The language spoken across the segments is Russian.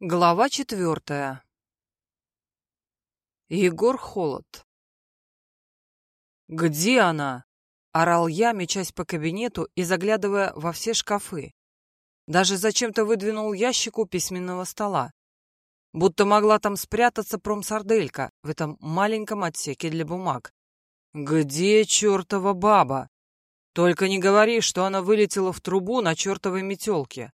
Глава четвертая. Егор Холод. «Где она?» — орал я, мечась по кабинету и заглядывая во все шкафы. Даже зачем-то выдвинул ящик у письменного стола. Будто могла там спрятаться промсарделька в этом маленьком отсеке для бумаг. «Где чертова баба? Только не говори, что она вылетела в трубу на чертовой метелке».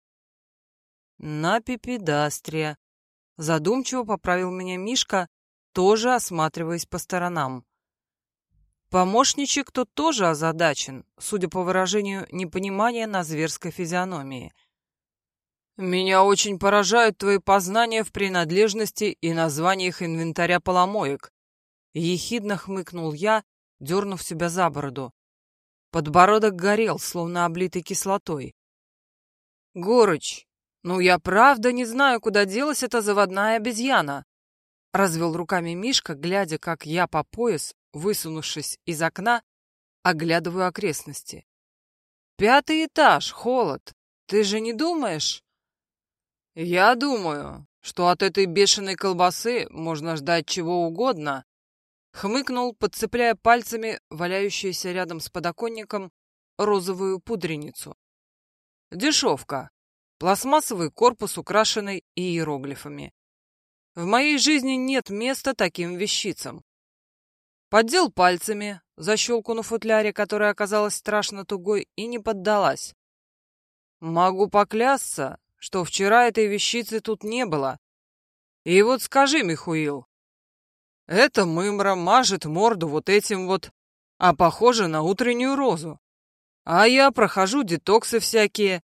«На пипедастре», — задумчиво поправил меня Мишка, тоже осматриваясь по сторонам. Помощничек тот тоже озадачен, судя по выражению непонимания на зверской физиономии. «Меня очень поражают твои познания в принадлежности и названиях инвентаря поломоек», — ехидно хмыкнул я, дернув себя за бороду. Подбородок горел, словно облитый кислотой. «Горыч, «Ну, я правда не знаю, куда делась эта заводная обезьяна», — развел руками Мишка, глядя, как я по пояс, высунувшись из окна, оглядываю окрестности. «Пятый этаж, холод. Ты же не думаешь?» «Я думаю, что от этой бешеной колбасы можно ждать чего угодно», — хмыкнул, подцепляя пальцами валяющуюся рядом с подоконником розовую пудреницу. «Дешевка. Пластмассовый корпус, украшенный иероглифами. В моей жизни нет места таким вещицам. Поддел пальцами защелку на футляре, которая оказалась страшно тугой и не поддалась. Могу поклясться, что вчера этой вещицы тут не было. И вот скажи, Михуил, эта мымра мажет морду вот этим вот, а похоже на утреннюю розу. А я прохожу детоксы всякие,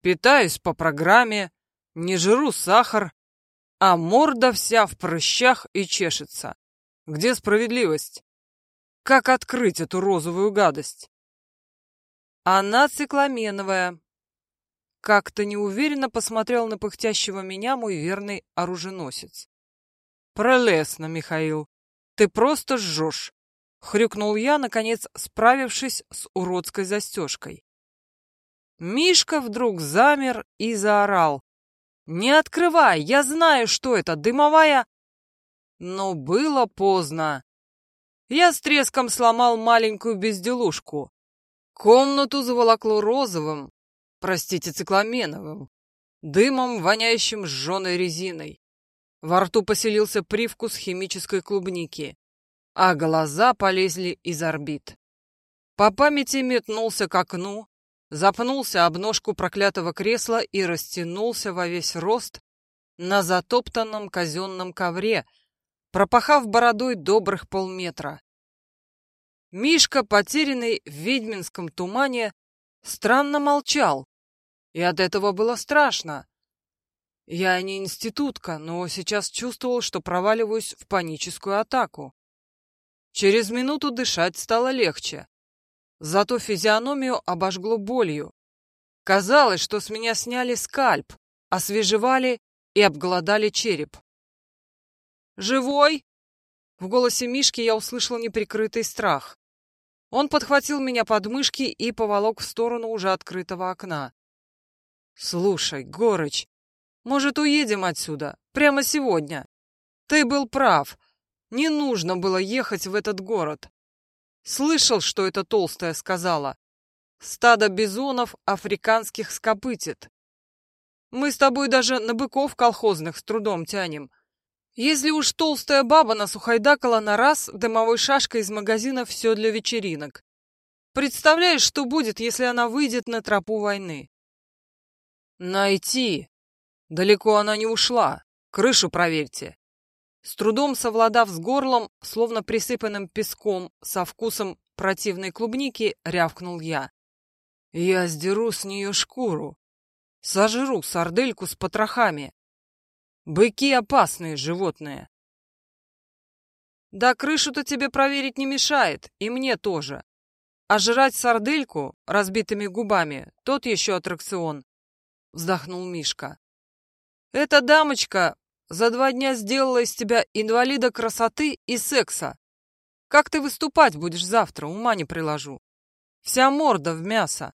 Питаюсь по программе, не жру сахар, а морда вся в прыщах и чешется. Где справедливость? Как открыть эту розовую гадость? Она цикламеновая. Как-то неуверенно посмотрел на пыхтящего меня мой верный оруженосец. Пролесно, Михаил. Ты просто жжешь. Хрюкнул я, наконец справившись с уродской застежкой. Мишка вдруг замер и заорал. «Не открывай, я знаю, что это, дымовая...» Но было поздно. Я с треском сломал маленькую безделушку. Комнату заволокло розовым, простите, цикламеновым, дымом, воняющим сжженной резиной. Во рту поселился привкус химической клубники, а глаза полезли из орбит. По памяти метнулся к окну, запнулся об ножку проклятого кресла и растянулся во весь рост на затоптанном казенном ковре, пропахав бородой добрых полметра. Мишка, потерянный в ведьминском тумане, странно молчал, и от этого было страшно. Я не институтка, но сейчас чувствовал, что проваливаюсь в паническую атаку. Через минуту дышать стало легче. Зато физиономию обожгло болью. Казалось, что с меня сняли скальп, освежевали и обглодали череп. «Живой?» В голосе Мишки я услышал неприкрытый страх. Он подхватил меня под мышки и поволок в сторону уже открытого окна. «Слушай, Горыч, может, уедем отсюда? Прямо сегодня? Ты был прав. Не нужно было ехать в этот город. Слышал, что эта толстая сказала. Стадо бизонов африканских скопытит. Мы с тобой даже на быков колхозных с трудом тянем. Если уж толстая баба нас ухайдакала на раз дымовой шашкой из магазина «Все для вечеринок». Представляешь, что будет, если она выйдет на тропу войны? Найти. Далеко она не ушла. Крышу проверьте. С трудом совладав с горлом, словно присыпанным песком, со вкусом противной клубники, рявкнул я. Я сдеру с нее шкуру. Сожру сардельку с потрохами. Быки — опасные животные. Да крышу-то тебе проверить не мешает, и мне тоже. А жрать сардельку разбитыми губами — тот еще аттракцион, — вздохнул Мишка. Эта дамочка за два дня сделала из тебя инвалида красоты и секса. Как ты выступать будешь завтра, ума не приложу. Вся морда в мясо.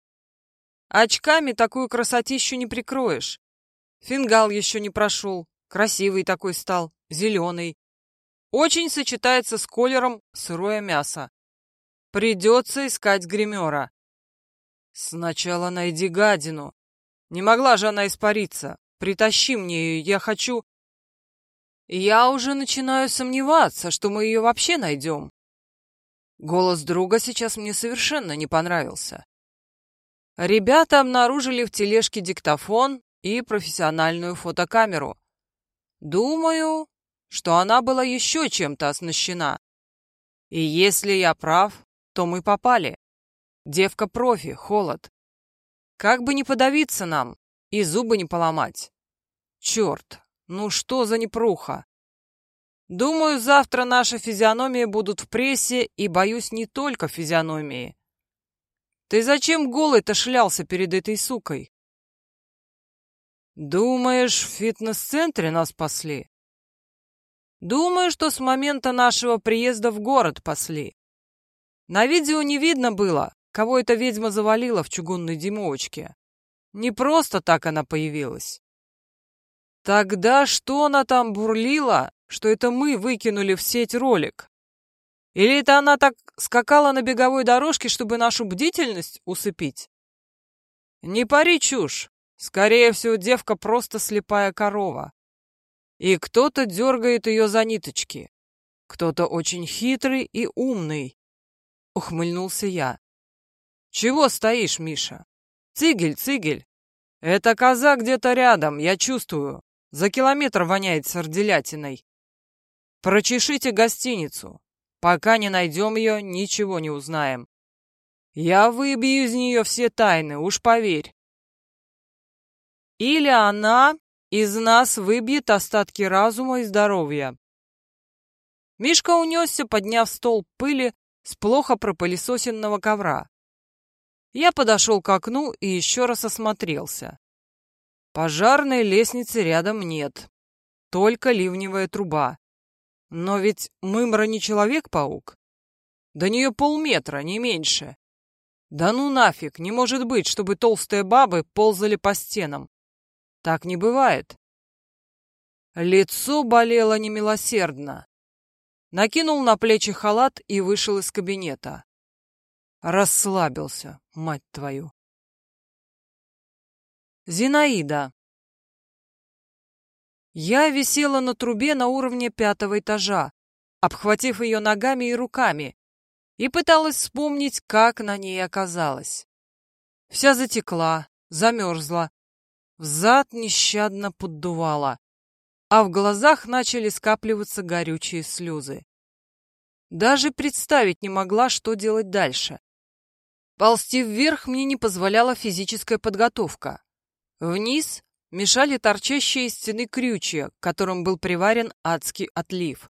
Очками такую красотищу не прикроешь. Фингал еще не прошел, Красивый такой стал, зеленый. Очень сочетается с колером сырое мясо. Придется искать гримера. Сначала найди гадину. Не могла же она испариться. Притащи мне ее, я хочу... Я уже начинаю сомневаться, что мы ее вообще найдем. Голос друга сейчас мне совершенно не понравился. Ребята обнаружили в тележке диктофон и профессиональную фотокамеру. Думаю, что она была еще чем-то оснащена. И если я прав, то мы попали. Девка профи, холод. Как бы не подавиться нам и зубы не поломать. Черт, ну что за непруха? Думаю, завтра наши физиономии будут в прессе, и боюсь не только физиономии. Ты зачем голый-то шлялся перед этой сукой? Думаешь, в фитнес-центре нас пасли? Думаю, что с момента нашего приезда в город пасли. На видео не видно было, кого эта ведьма завалила в чугунной димовочке. Не просто так она появилась. Тогда что она там бурлила, что это мы выкинули в сеть ролик? Или это она так скакала на беговой дорожке, чтобы нашу бдительность усыпить? Не пари чушь. Скорее всего, девка просто слепая корова. И кто-то дергает ее за ниточки. Кто-то очень хитрый и умный. Ухмыльнулся я. Чего стоишь, Миша? Цигель, цигель. Это коза где-то рядом, я чувствую. За километр воняет сарделятиной. Прочешите гостиницу. Пока не найдем ее, ничего не узнаем. Я выбью из нее все тайны, уж поверь. Или она из нас выбьет остатки разума и здоровья. Мишка унесся, подняв стол пыли с плохо пропылесосенного ковра. Я подошел к окну и еще раз осмотрелся. Пожарной лестницы рядом нет, только ливневая труба. Но ведь Мымра не Человек-паук. До нее полметра, не меньше. Да ну нафиг, не может быть, чтобы толстые бабы ползали по стенам. Так не бывает. Лицо болело немилосердно. Накинул на плечи халат и вышел из кабинета. Расслабился, мать твою. Зинаида. Я висела на трубе на уровне пятого этажа, обхватив ее ногами и руками, и пыталась вспомнить, как на ней оказалась. Вся затекла, замерзла, Взад нещадно поддувало, а в глазах начали скапливаться горючие слезы. Даже представить не могла, что делать дальше. Ползти вверх мне не позволяла физическая подготовка. Вниз мешали торчащие из стены крючья, к которым был приварен адский отлив.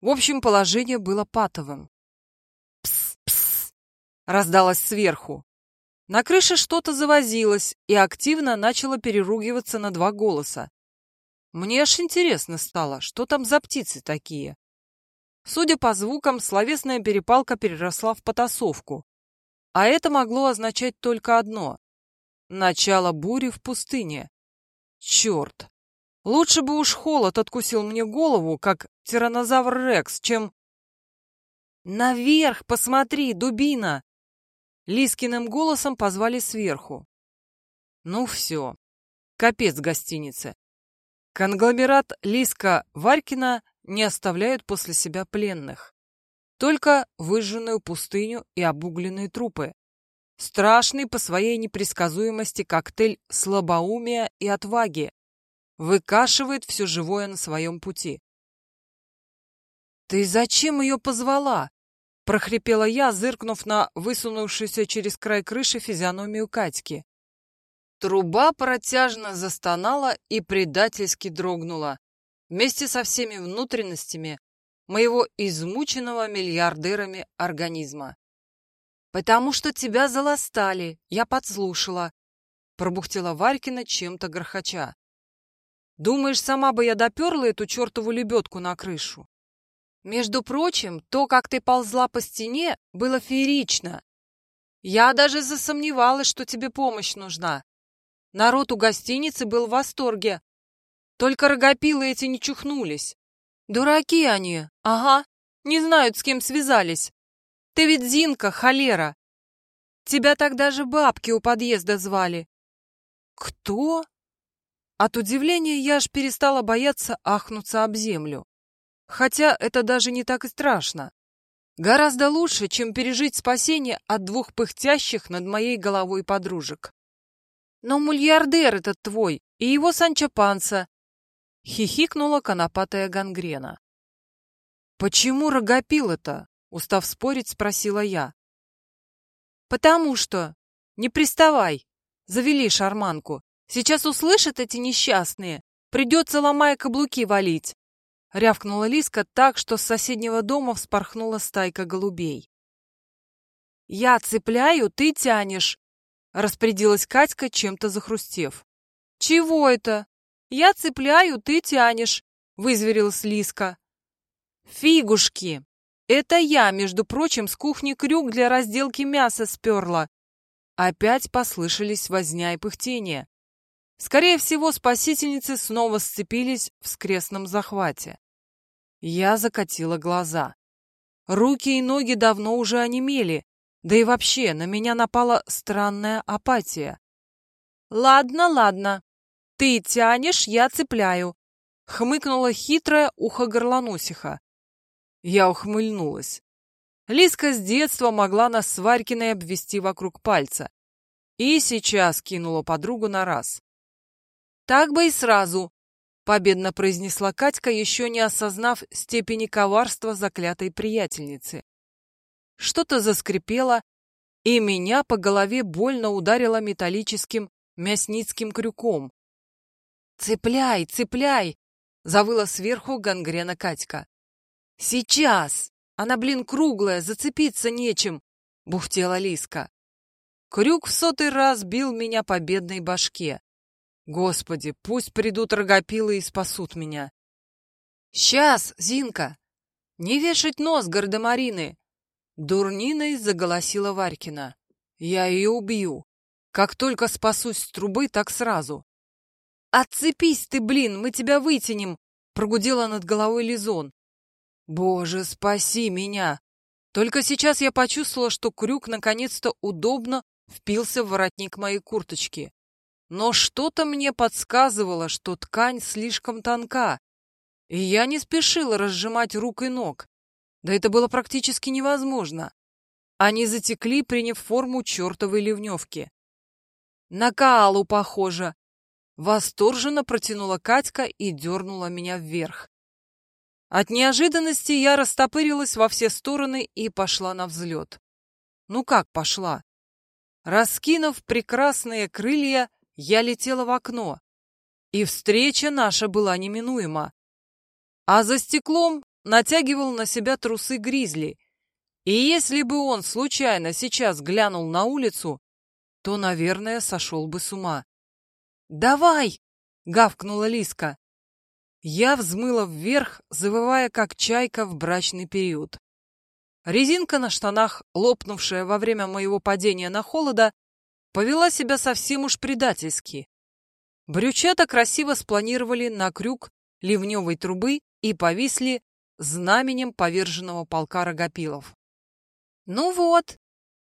В общем, положение было патовым. «Пс-пс!» — раздалось сверху. На крыше что-то завозилось и активно начало переругиваться на два голоса. Мне аж интересно стало, что там за птицы такие. Судя по звукам, словесная перепалка переросла в потасовку. А это могло означать только одно — начало бури в пустыне. Черт! Лучше бы уж холод откусил мне голову, как тиранозавр Рекс, чем... «Наверх посмотри, дубина!» Лискиным голосом позвали сверху. Ну все, капец гостинице. Конгломерат Лиска-Варькина не оставляют после себя пленных. Только выжженную пустыню и обугленные трупы. Страшный по своей непредсказуемости коктейль слабоумия и отваги. Выкашивает все живое на своем пути. «Ты зачем ее позвала?» — прохрипела я, зыркнув на высунувшуюся через край крыши физиономию Катьки. Труба протяжно застонала и предательски дрогнула, вместе со всеми внутренностями моего измученного миллиардерами организма. «Потому что тебя заластали, я подслушала», — пробухтела Варькина чем-то грохоча. «Думаешь, сама бы я доперла эту чертову лебедку на крышу?» Между прочим, то, как ты ползла по стене, было феерично. Я даже засомневалась, что тебе помощь нужна. Народ у гостиницы был в восторге. Только рогопилы эти не чухнулись. Дураки они, ага, не знают, с кем связались. Ты ведь Зинка, холера. Тебя тогда же бабки у подъезда звали. Кто? От удивления я аж перестала бояться ахнуться об землю. Хотя это даже не так и страшно. Гораздо лучше, чем пережить спасение от двух пыхтящих над моей головой подружек. Но мульярдер этот твой и его Санчо Панса, хихикнула конопатая гангрена. Почему рогопил это? Устав спорить, спросила я. Потому что... Не приставай. Завели шарманку. Сейчас услышат эти несчастные. Придется, ломая каблуки, валить. Рявкнула Лиска так, что с соседнего дома вспорхнула стайка голубей. «Я цепляю, ты тянешь!» Распорядилась Катька, чем-то захрустев. «Чего это? Я цепляю, ты тянешь!» Вызверилась Лиска. «Фигушки! Это я, между прочим, с кухни крюк для разделки мяса сперла!» Опять послышались возня и пыхтение. Скорее всего, спасительницы снова сцепились в скрестном захвате. Я закатила глаза. Руки и ноги давно уже онемели, да и вообще на меня напала странная апатия. «Ладно, ладно. Ты тянешь, я цепляю», — хмыкнула хитрая ухо горлоносиха. Я ухмыльнулась. Лиска с детства могла нас с Варькиной обвести вокруг пальца. И сейчас кинула подругу на раз. Так бы и сразу, победно произнесла Катька, еще не осознав степени коварства заклятой приятельницы. Что-то заскрипело, и меня по голове больно ударило металлическим мясницким крюком. «Цепляй, цепляй!» — завыла сверху гангрена Катька. «Сейчас! Она, блин, круглая, зацепиться нечем!» — бухтела Лиска. Крюк в сотый раз бил меня по бедной башке. Господи, пусть придут рогопилы и спасут меня. Сейчас, Зинка! Не вешать нос, гардемарины! Дурниной заголосила Варькина. Я ее убью. Как только спасусь с трубы, так сразу. Отцепись ты, блин, мы тебя вытянем! Прогудела над головой Лизон. Боже, спаси меня! Только сейчас я почувствовала, что крюк наконец-то удобно впился в воротник моей курточки но что-то мне подсказывало, что ткань слишком тонка, и я не спешила разжимать рук и ног. Да это было практически невозможно. Они затекли, приняв форму чертовой ливневки. «На Каалу похоже!» Восторженно протянула Катька и дернула меня вверх. От неожиданности я растопырилась во все стороны и пошла на взлет. Ну как пошла? Раскинув прекрасные крылья, я летела в окно, и встреча наша была неминуема. А за стеклом натягивал на себя трусы гризли, и если бы он случайно сейчас глянул на улицу, то, наверное, сошел бы с ума. «Давай!» — гавкнула Лиска. Я взмыла вверх, завывая, как чайка в брачный период. Резинка на штанах, лопнувшая во время моего падения на холода, повела себя совсем уж предательски. Брючата красиво спланировали на крюк ливневой трубы и повисли знаменем поверженного полка рогопилов. «Ну вот,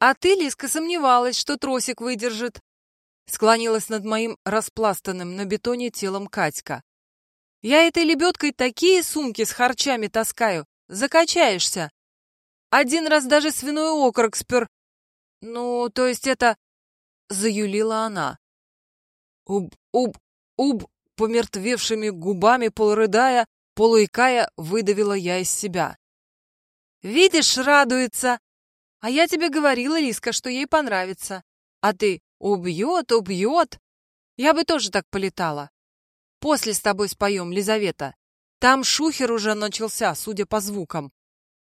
а ты, Лиска, сомневалась, что тросик выдержит», склонилась над моим распластанным на бетоне телом Катька. «Я этой лебедкой такие сумки с харчами таскаю, закачаешься. Один раз даже свиной окорок спер. Ну, то есть это заюлила она. «Уб-уб-уб!» помертвевшими губами, полурыдая, полуикая, выдавила я из себя. «Видишь, радуется! А я тебе говорила, Лиска, что ей понравится. А ты убьет, убьет! Я бы тоже так полетала. После с тобой споем, Лизавета. Там шухер уже начался, судя по звукам.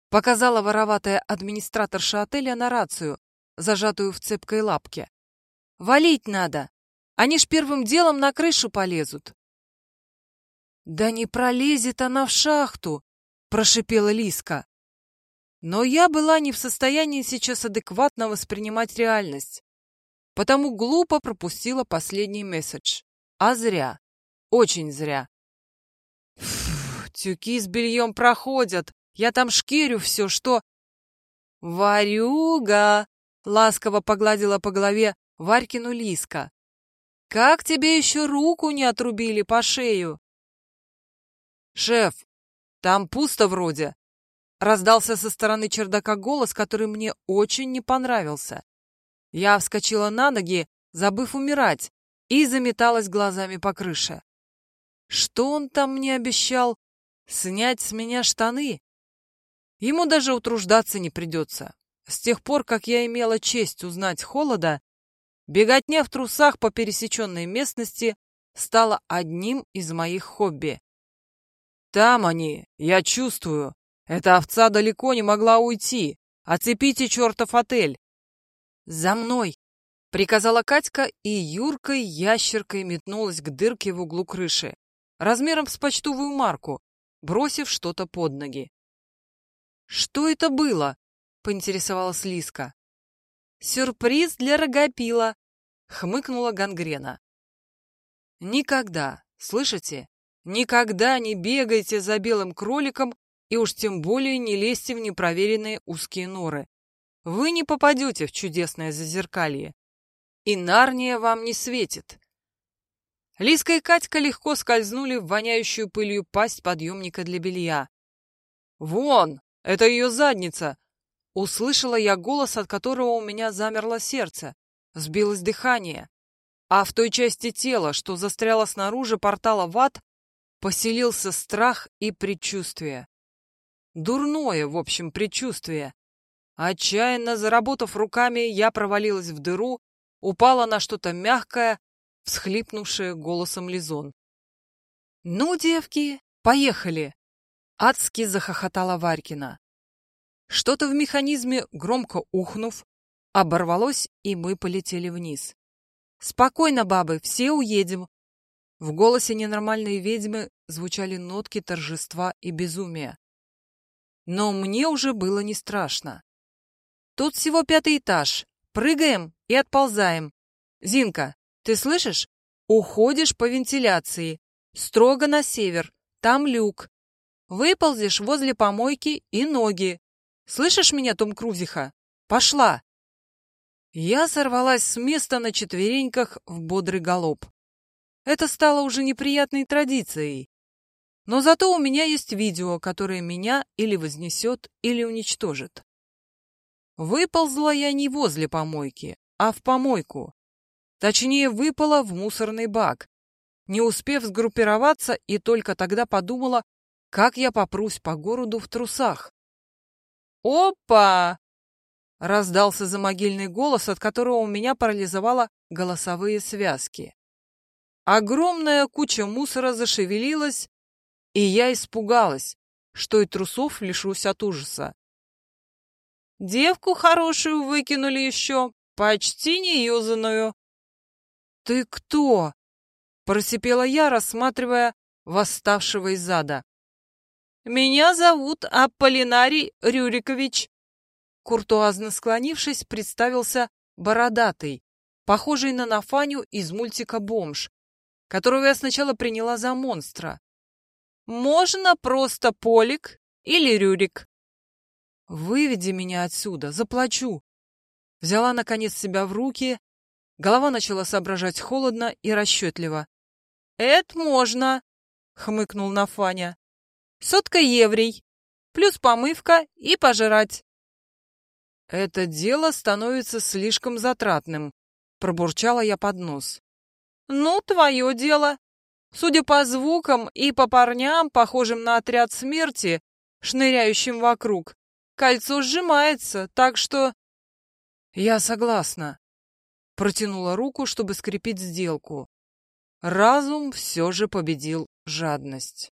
Показала вороватая администраторша отеля на рацию, зажатую в цепкой лапке. Валить надо. Они ж первым делом на крышу полезут. Да не пролезет она в шахту, прошипела Лиска. Но я была не в состоянии сейчас адекватно воспринимать реальность, потому глупо пропустила последний месседж. А зря. Очень зря. Тюки с бельем проходят. Я там шкирю все, что... «Варюга!» — ласково погладила по голове Варькину Лиска. «Как тебе еще руку не отрубили по шею?» «Шеф, там пусто вроде», — раздался со стороны чердака голос, который мне очень не понравился. Я вскочила на ноги, забыв умирать, и заметалась глазами по крыше. Что он там мне обещал? Снять с меня штаны? Ему даже утруждаться не придется. С тех пор, как я имела честь узнать холода, беготня в трусах по пересеченной местности стала одним из моих хобби. Там они, я чувствую. Эта овца далеко не могла уйти. Оцепите чертов отель. За мной! Приказала Катька, и Юркой ящеркой метнулась к дырке в углу крыши, размером с почтовую марку, бросив что-то под ноги. «Что это было?» — поинтересовалась Лиска. «Сюрприз для рогопила», — хмыкнула гангрена. «Никогда, слышите? Никогда не бегайте за белым кроликом и уж тем более не лезьте в непроверенные узкие норы. Вы не попадете в чудесное зазеркалье. И Нарния вам не светит». Лиска и Катька легко скользнули в воняющую пылью пасть подъемника для белья. «Вон!» Это ее задница!» Услышала я голос, от которого у меня замерло сердце, сбилось дыхание. А в той части тела, что застряла снаружи портала в ад, поселился страх и предчувствие. Дурное, в общем, предчувствие. Отчаянно заработав руками, я провалилась в дыру, упала на что-то мягкое, всхлипнувшее голосом Лизон. «Ну, девки, поехали!» Адски захохотала Варькина. Что-то в механизме, громко ухнув, оборвалось, и мы полетели вниз. «Спокойно, бабы, все уедем!» В голосе ненормальной ведьмы звучали нотки торжества и безумия. Но мне уже было не страшно. Тут всего пятый этаж. Прыгаем и отползаем. Зинка, ты слышишь? Уходишь по вентиляции. Строго на север. Там люк. Выползешь возле помойки и ноги. Слышишь меня, Том Крузиха? Пошла!» Я сорвалась с места на четвереньках в бодрый галоп. Это стало уже неприятной традицией. Но зато у меня есть видео, которое меня или вознесет, или уничтожит. Выползла я не возле помойки, а в помойку. Точнее, выпала в мусорный бак, не успев сгруппироваться, и только тогда подумала, как я попрусь по городу в трусах? «Опа!» — раздался замогильный голос, от которого у меня парализовало голосовые связки. Огромная куча мусора зашевелилась, и я испугалась, что и трусов лишусь от ужаса. «Девку хорошую выкинули еще, почти неюзанную». «Ты кто?» — просипела я, рассматривая восставшего из зада. «Меня зовут Аполлинарий Рюрикович». Куртуазно склонившись, представился бородатый, похожий на Нафаню из мультика «Бомж», которого я сначала приняла за монстра. «Можно просто Полик или Рюрик». «Выведи меня отсюда, заплачу». Взяла, наконец, себя в руки, голова начала соображать холодно и расчетливо. «Это можно», — хмыкнул Нафаня сотка еврей, плюс помывка и пожрать. Это дело становится слишком затратным, пробурчала я под нос. Ну, твое дело. Судя по звукам и по парням, похожим на отряд смерти, шныряющим вокруг, кольцо сжимается, так что... Я согласна. Протянула руку, чтобы скрепить сделку. Разум все же победил жадность.